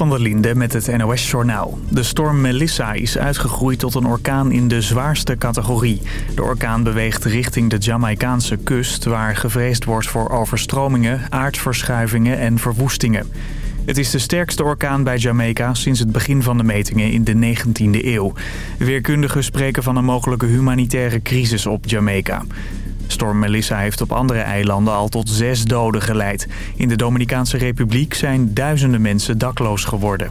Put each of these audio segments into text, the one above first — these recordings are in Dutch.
Van der Linde met het NOS-journaal. De storm Melissa is uitgegroeid tot een orkaan in de zwaarste categorie. De orkaan beweegt richting de Jamaicaanse kust... waar gevreesd wordt voor overstromingen, aardverschuivingen en verwoestingen. Het is de sterkste orkaan bij Jamaica sinds het begin van de metingen in de 19e eeuw. Weerkundigen spreken van een mogelijke humanitaire crisis op Jamaica. Storm Melissa heeft op andere eilanden al tot zes doden geleid. In de Dominicaanse Republiek zijn duizenden mensen dakloos geworden.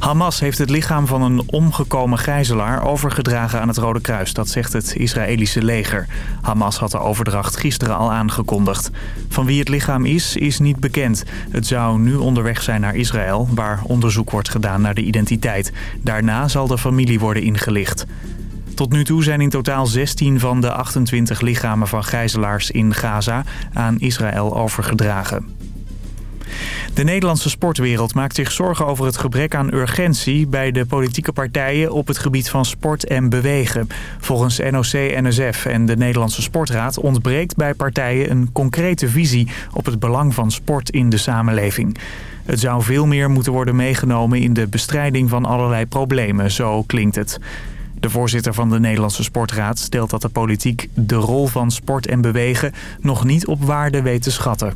Hamas heeft het lichaam van een omgekomen gijzelaar overgedragen aan het Rode Kruis. Dat zegt het Israëlische leger. Hamas had de overdracht gisteren al aangekondigd. Van wie het lichaam is, is niet bekend. Het zou nu onderweg zijn naar Israël, waar onderzoek wordt gedaan naar de identiteit. Daarna zal de familie worden ingelicht. Tot nu toe zijn in totaal 16 van de 28 lichamen van gijzelaars in Gaza aan Israël overgedragen. De Nederlandse sportwereld maakt zich zorgen over het gebrek aan urgentie bij de politieke partijen op het gebied van sport en bewegen. Volgens NOC-NSF en de Nederlandse Sportraad ontbreekt bij partijen een concrete visie op het belang van sport in de samenleving. Het zou veel meer moeten worden meegenomen in de bestrijding van allerlei problemen, zo klinkt het. De voorzitter van de Nederlandse Sportraad stelt dat de politiek de rol van sport en bewegen nog niet op waarde weet te schatten.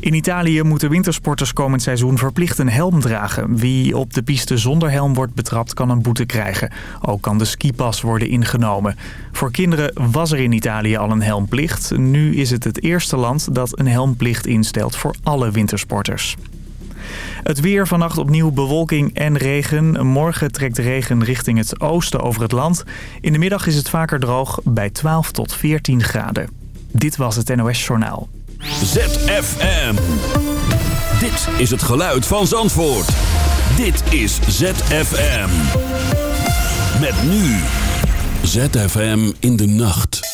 In Italië moeten wintersporters komend seizoen verplicht een helm dragen. Wie op de piste zonder helm wordt betrapt kan een boete krijgen. Ook kan de skipas worden ingenomen. Voor kinderen was er in Italië al een helmplicht. Nu is het het eerste land dat een helmplicht instelt voor alle wintersporters. Het weer vannacht opnieuw bewolking en regen. Morgen trekt regen richting het oosten over het land. In de middag is het vaker droog bij 12 tot 14 graden. Dit was het NOS Journaal. ZFM. Dit is het geluid van Zandvoort. Dit is ZFM. Met nu. ZFM in de nacht.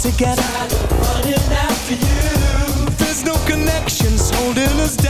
together. There's no connections holding us down.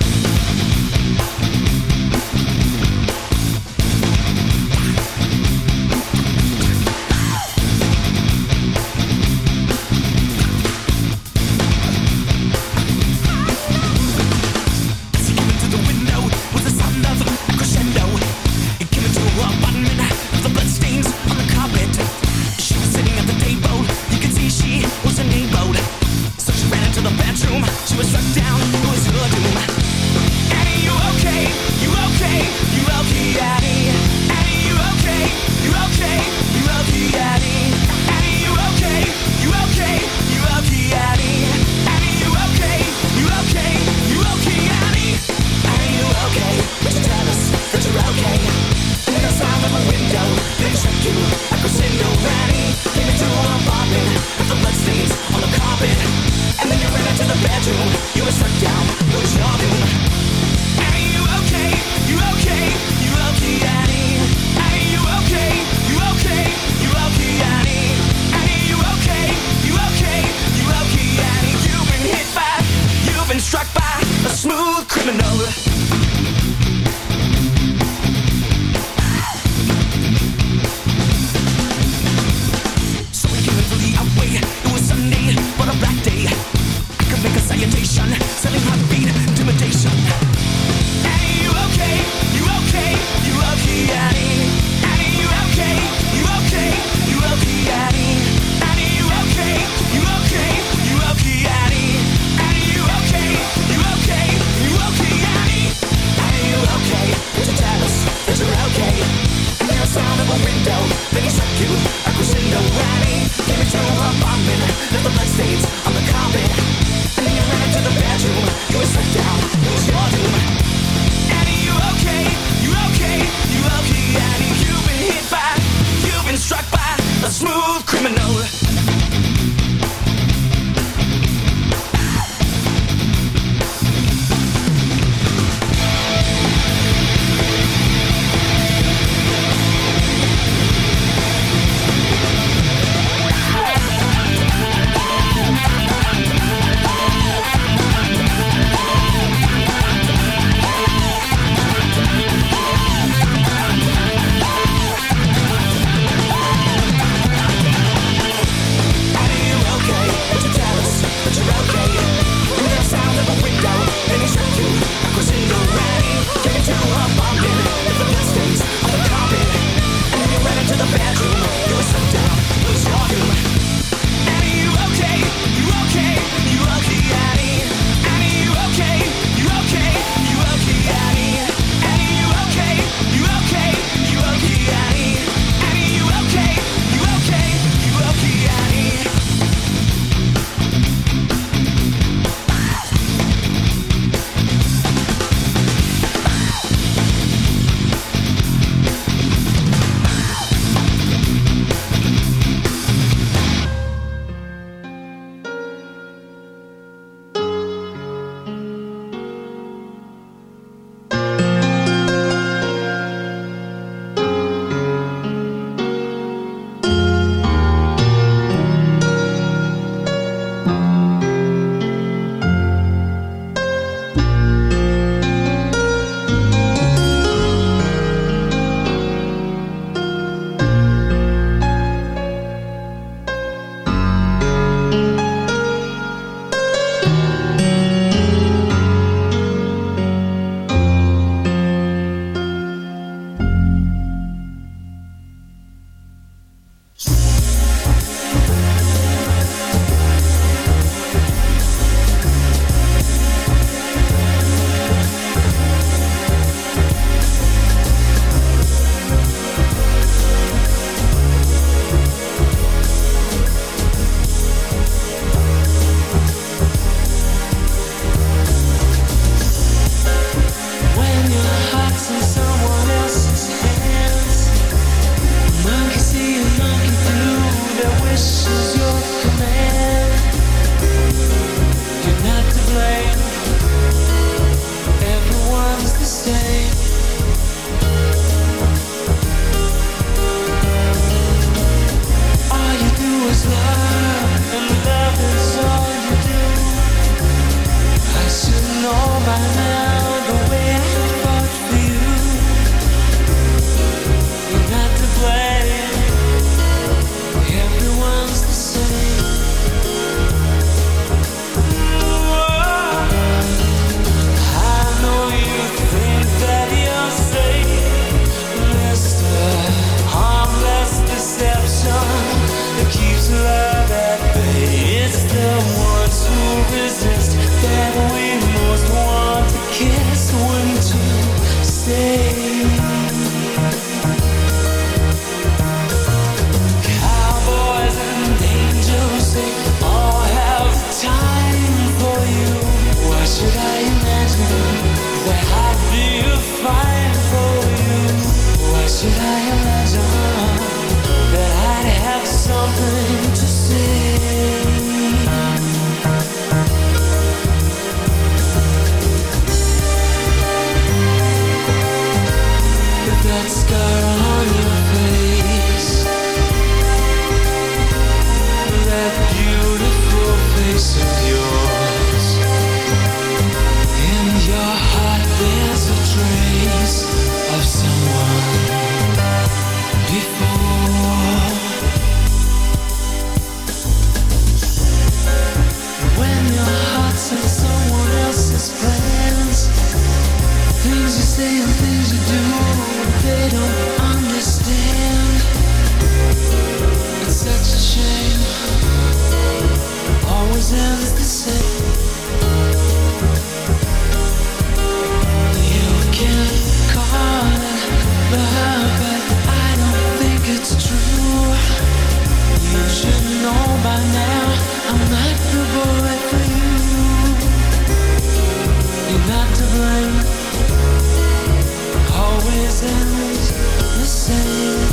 say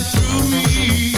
through me.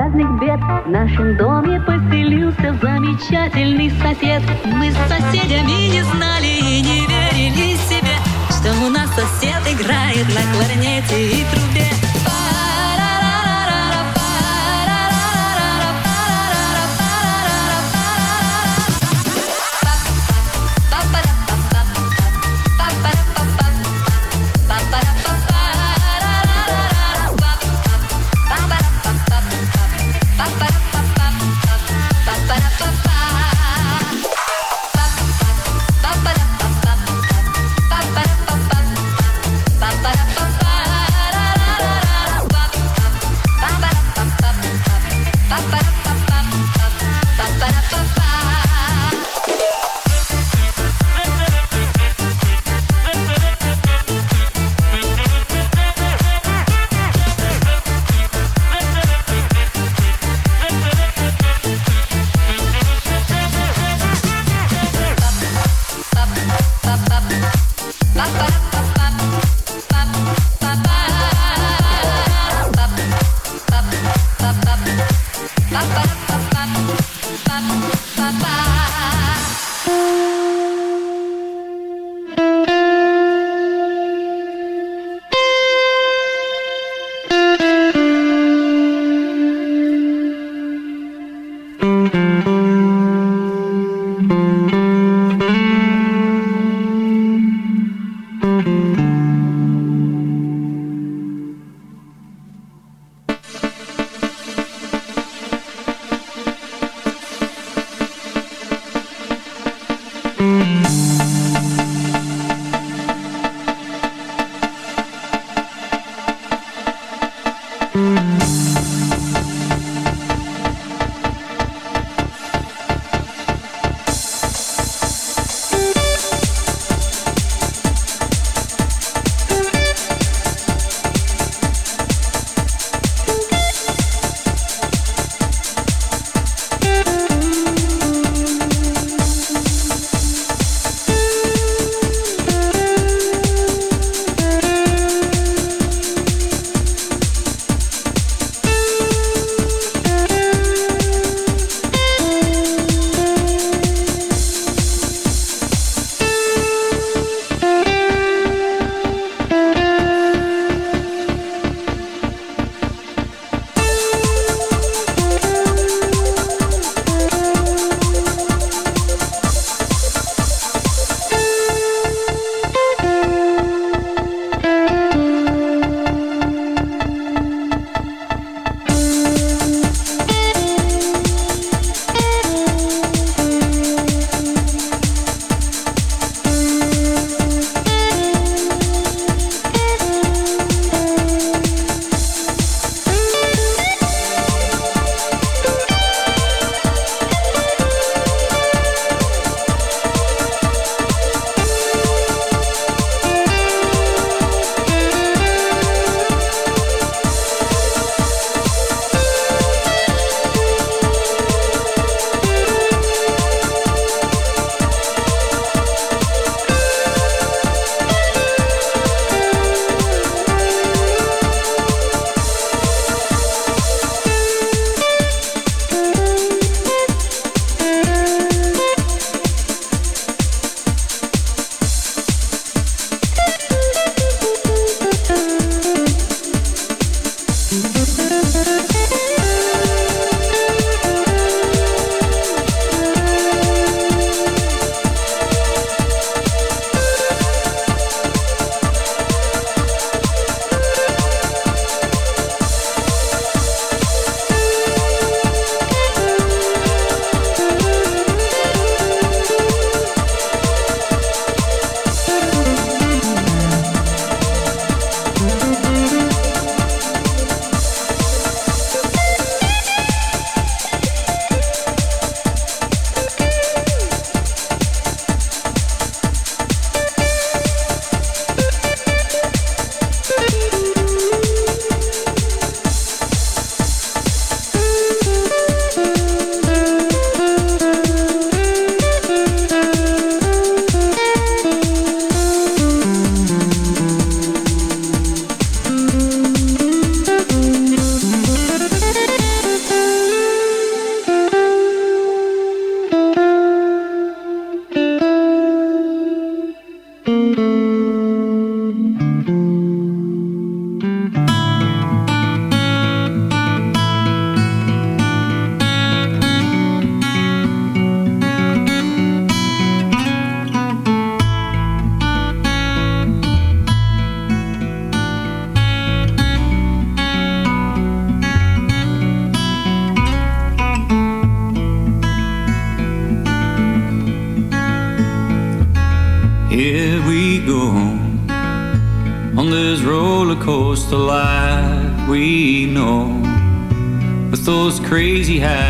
Разные crazy high.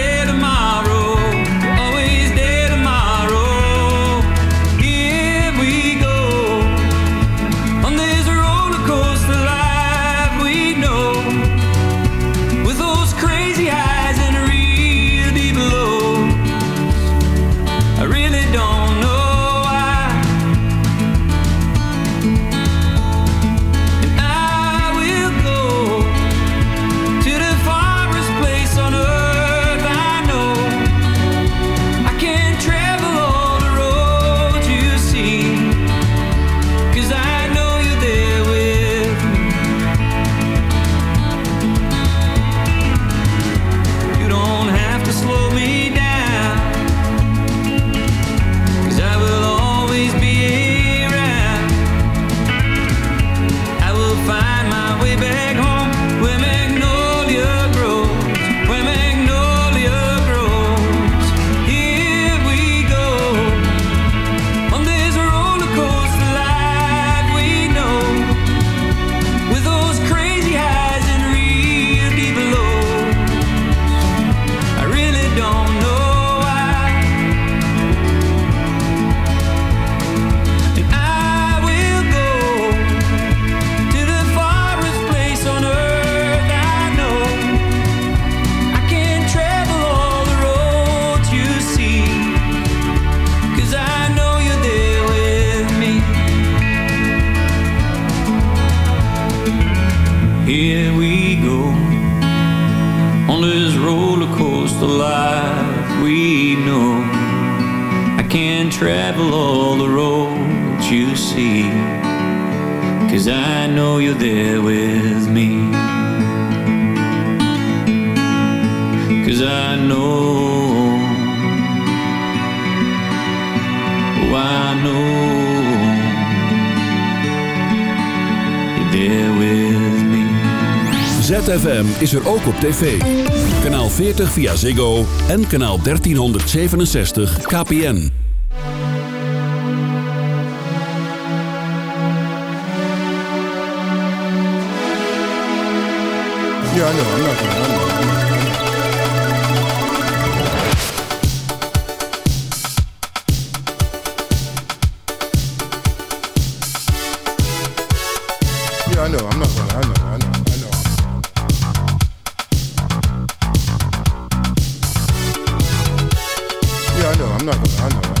is er ook op tv. Kanaal 40 via Ziggo en kanaal 1367 KPN. Ja, no, no, no, I know, I'm not gonna, I know, I know. I'm not gonna, I know.